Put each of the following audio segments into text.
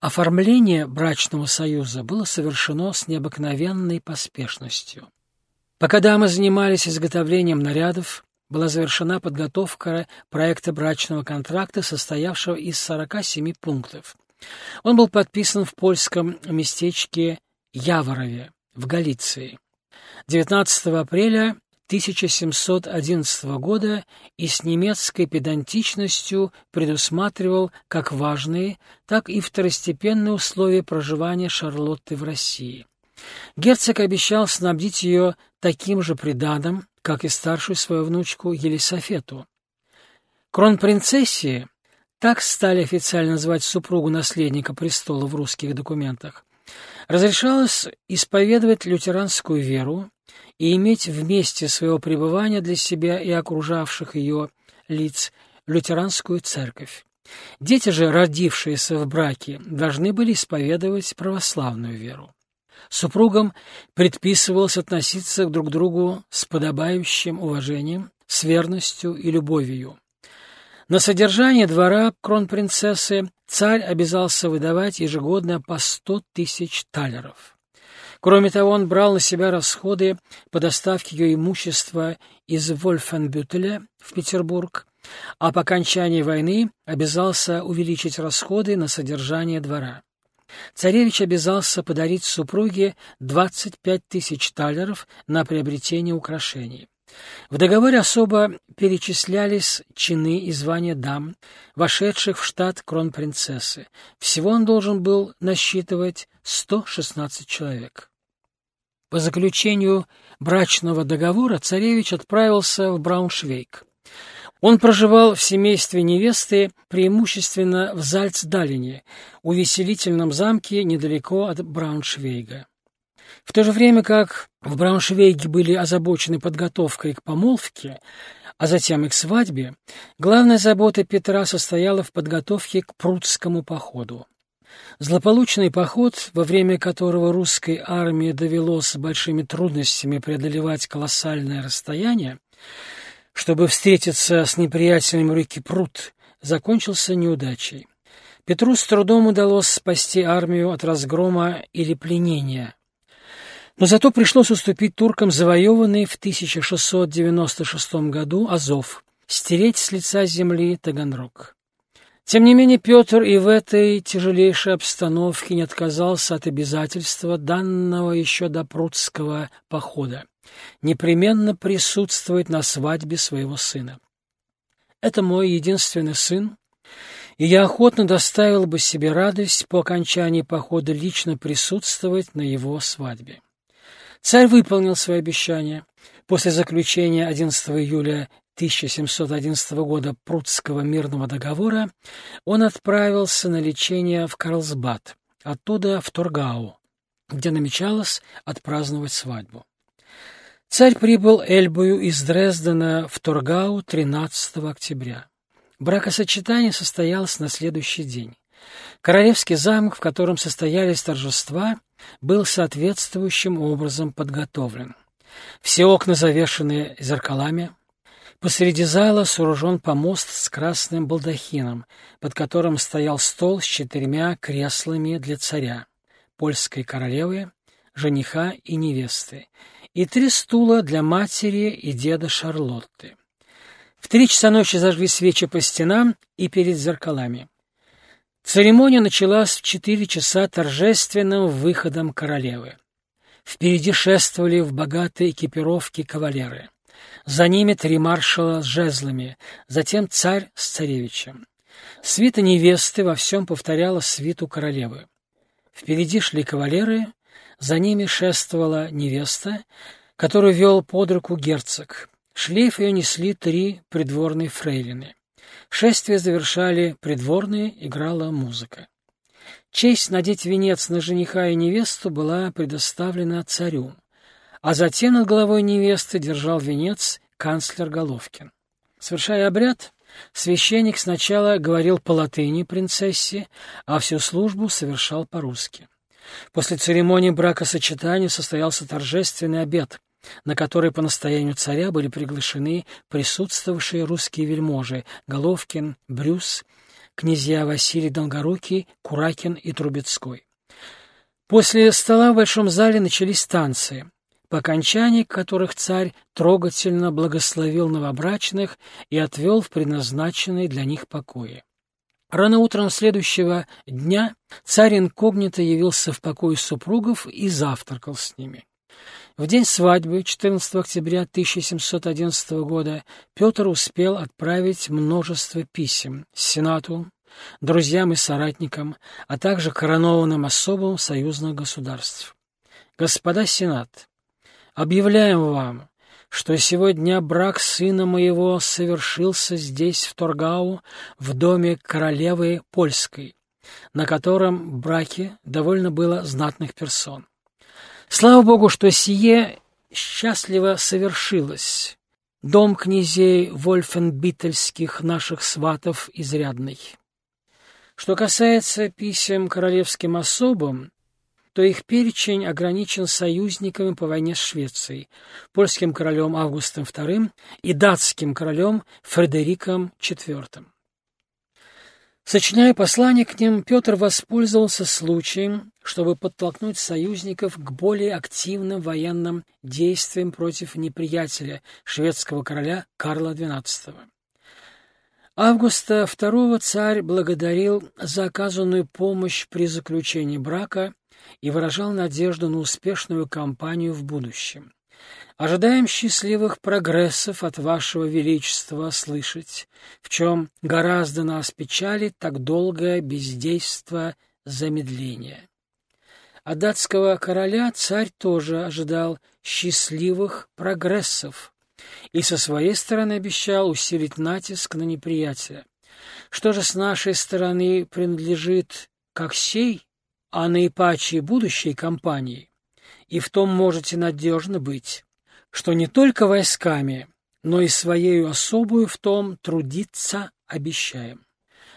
Оформление брачного союза было совершено с необыкновенной поспешностью. Пока дамы занимались изготовлением нарядов, была завершена подготовка проекта брачного контракта, состоявшего из 47 пунктов. Он был подписан в польском местечке Яворове в Галиции 19 апреля 1711 года и с немецкой педантичностью предусматривал как важные, так и второстепенные условия проживания Шарлотты в России. Герцог обещал снабдить ее таким же приданым, как и старшую свою внучку Елисафету. Кронпринцессе, так стали официально называть супругу наследника престола в русских документах, разрешалось исповедовать лютеранскую веру, и иметь вместе своего пребывания для себя и окружавших ее лиц лютеранскую церковь. Дети же, родившиеся в браке, должны были исповедовать православную веру. Супругам предписывалось относиться друг к другу с подобающим уважением, с верностью и любовью. На содержание двора кронпринцессы царь обязался выдавать ежегодно по сто тысяч талеров. Кроме того, он брал на себя расходы по доставке ее имущества из Вольфенбютеля в Петербург, а по окончании войны обязался увеличить расходы на содержание двора. Царевич обязался подарить супруге 25 тысяч талеров на приобретение украшений. В договоре особо перечислялись чины и звания дам, вошедших в штат кронпринцессы. Всего он должен был насчитывать 116 человек. По заключению брачного договора царевич отправился в Брауншвейг. Он проживал в семействе невесты преимущественно в Зальцдалине, увеселительном замке недалеко от Брауншвейга. В то же время как в Брауншвейге были озабочены подготовкой к помолвке, а затем и к свадьбе, главная забота Петра состояла в подготовке к прудскому походу. Злополучный поход, во время которого русской армии довелось с большими трудностями преодолевать колоссальное расстояние, чтобы встретиться с неприятелем реки Прут, закончился неудачей. Петру с трудом удалось спасти армию от разгрома или пленения. Но зато пришлось уступить туркам завоеванный в 1696 году Азов, стереть с лица земли Таганрог. Тем не менее, Петр и в этой тяжелейшей обстановке не отказался от обязательства, данного еще до прудского похода, непременно присутствовать на свадьбе своего сына. Это мой единственный сын, и я охотно доставил бы себе радость по окончании похода лично присутствовать на его свадьбе. Царь выполнил свои обещания. После заключения 11 июля 1711 года Прудского мирного договора он отправился на лечение в Карлсбад, оттуда в Торгау, где намечалось отпраздновать свадьбу. Царь прибыл Эльбою из Дрездена в Торгау 13 октября. Бракосочетание состоялось на следующий день. Королевский замок, в котором состоялись торжества, был соответствующим образом подготовлен. Все окна завешены зеркалами, Посреди зала сооружен помост с красным балдахином, под которым стоял стол с четырьмя креслами для царя, польской королевы, жениха и невесты, и три стула для матери и деда Шарлотты. В три часа ночи зажгли свечи по стенам и перед зеркалами. Церемония началась в четыре часа торжественным выходом королевы. Впереди шествовали в богатой экипировке кавалеры. За ними три маршала с жезлами, затем царь с царевичем. Свита невесты во всем повторяла свиту королевы. Впереди шли кавалеры, за ними шествовала невеста, которую вел под руку герцог. Шлейф ее несли три придворные фрейлины. Шествие завершали придворные, играла музыка. Честь надеть венец на жениха и невесту была предоставлена царю а затем над головой невесты держал венец канцлер Головкин. Совершая обряд, священник сначала говорил по латыни принцессе, а всю службу совершал по-русски. После церемонии бракосочетания состоялся торжественный обед, на который по настоянию царя были приглашены присутствовавшие русские вельможи Головкин, Брюс, князья Василий Долгорукий, Куракин и Трубецкой. После стола в большом зале начались танцы, по окончании которых царь трогательно благословил новобрачных и отвел в предназначенные для них покои. Рано утром следующего дня царь инкогнито явился в покое супругов и завтракал с ними. В день свадьбы, 14 октября 1711 года, Петр успел отправить множество писем Сенату, друзьям и соратникам, а также коронованным особам союзных государств. Господа Сенат, объявляем вам, что сегодня брак сына моего совершился здесь, в Торгау, в доме королевы Польской, на котором браке довольно было знатных персон. Слава Богу, что сие счастливо совершилось. Дом князей Вольфенбиттельских наших сватов изрядный. Что касается писем королевским особам, то их перечень ограничен союзниками по войне с Швецией, польским королем Августом II и датским королем Фредериком IV. Сочиняя послание к ним, Петр воспользовался случаем, чтобы подтолкнуть союзников к более активным военным действиям против неприятеля, шведского короля Карла XII. Августа II царь благодарил за оказанную помощь при заключении брака и выражал надежду на успешную кампанию в будущем. Ожидаем счастливых прогрессов от вашего величества слышать, в чем гораздо нас печалит так долгое бездейство замедления. От датского короля царь тоже ожидал счастливых прогрессов и со своей стороны обещал усилить натиск на неприятеля. Что же с нашей стороны принадлежит как сей, а наипаче будущей кампании, и в том можете надежно быть что не только войсками, но и своей особую в том трудиться обещаем.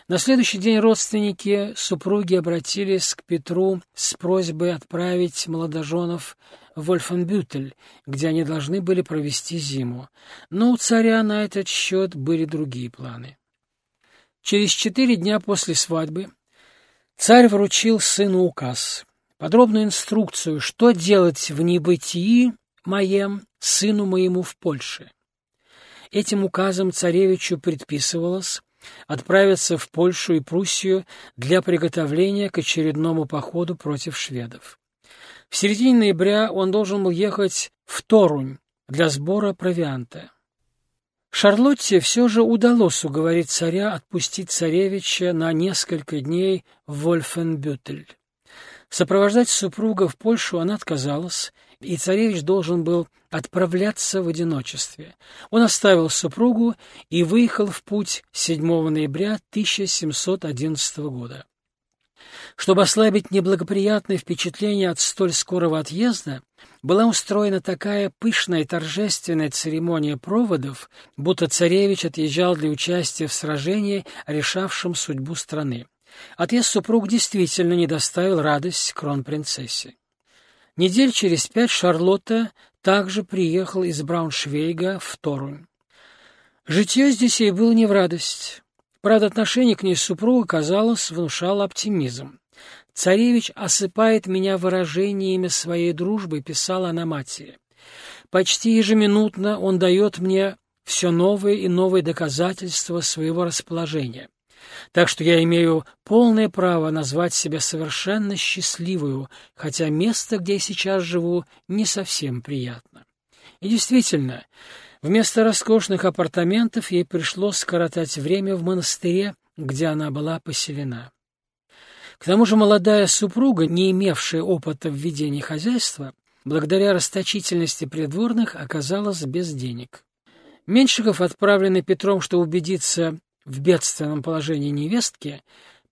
На следующий день родственники супруги обратились к Петру с просьбой отправить молодоженов в Вольфенбютель, где они должны были провести зиму. Но у царя на этот счет были другие планы. Через четыре дня после свадьбы царь вручил сыну указ, подробную инструкцию, что делать в небытии моем, сыну моему в Польше. Этим указом царевичу предписывалось отправиться в Польшу и Пруссию для приготовления к очередному походу против шведов. В середине ноября он должен был ехать в Торунь для сбора провианта. Шарлотте все же удалось уговорить царя отпустить царевича на несколько дней в Вольфенбютель. Сопровождать супруга в Польшу она отказалась и царевич должен был отправляться в одиночестве. Он оставил супругу и выехал в путь 7 ноября 1711 года. Чтобы ослабить неблагоприятное впечатление от столь скорого отъезда, была устроена такая пышная торжественная церемония проводов, будто царевич отъезжал для участия в сражении, решавшем судьбу страны. Отъезд супруг действительно не доставил радость кронпринцессе. Недель через пять Шарлотта также приехал из Брауншвейга в Торунь. Житье здесь ей было не в радость. Правда, отношение к ней супруга, казалось, внушало оптимизм. «Царевич осыпает меня выражениями своей дружбы», — писала она матери. «Почти ежеминутно он дает мне все новые и новые доказательства своего расположения. Так что я имею полное право назвать себя совершенно счастливую, хотя место, где я сейчас живу, не совсем приятно. И действительно, вместо роскошных апартаментов ей пришлось скоротать время в монастыре, где она была поселена. К тому же молодая супруга, не имевшая опыта в ведении хозяйства, благодаря расточительности придворных оказалась без денег. Меньшиков, отправленный Петром, чтобы убедиться в бедственном положении невестки,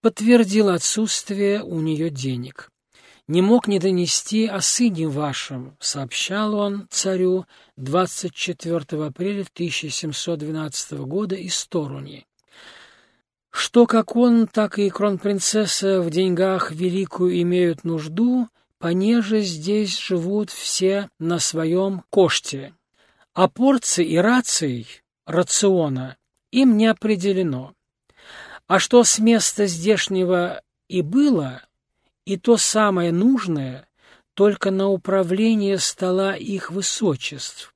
подтвердил отсутствие у нее денег. «Не мог не донести о сыне вашем», — сообщал он царю 24 апреля 1712 года из Торуни. Что как он, так и кронпринцесса в деньгах великую имеют нужду, понеже здесь живут все на своем коште. А порции и раций рациона им не определено. А что с места здешнего и было, и то самое нужное, только на управление стола их высочеств.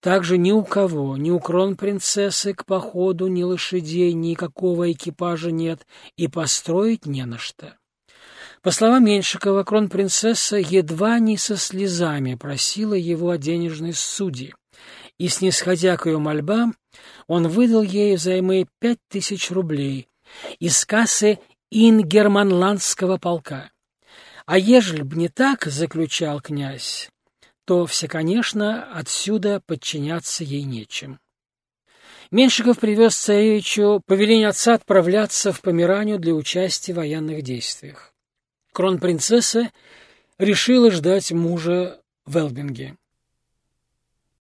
Также ни у кого, ни у кронпринцессы к походу ни лошадей, никакого экипажа нет, и построить не на что. По словам Меньшикова, кронпринцесса едва не со слезами просила его о денежной суде, и, снисходя к ее мольбам, он выдал ей взаймы пять тысяч рублей из кассы Ингерманландского полка. А ежели б не так, заключал князь, то все, конечно, отсюда подчиняться ей нечем. Меньшиков привез царевичу повеление отца отправляться в Померанию для участия в военных действиях. Кронпринцесса решила ждать мужа в Элбинге.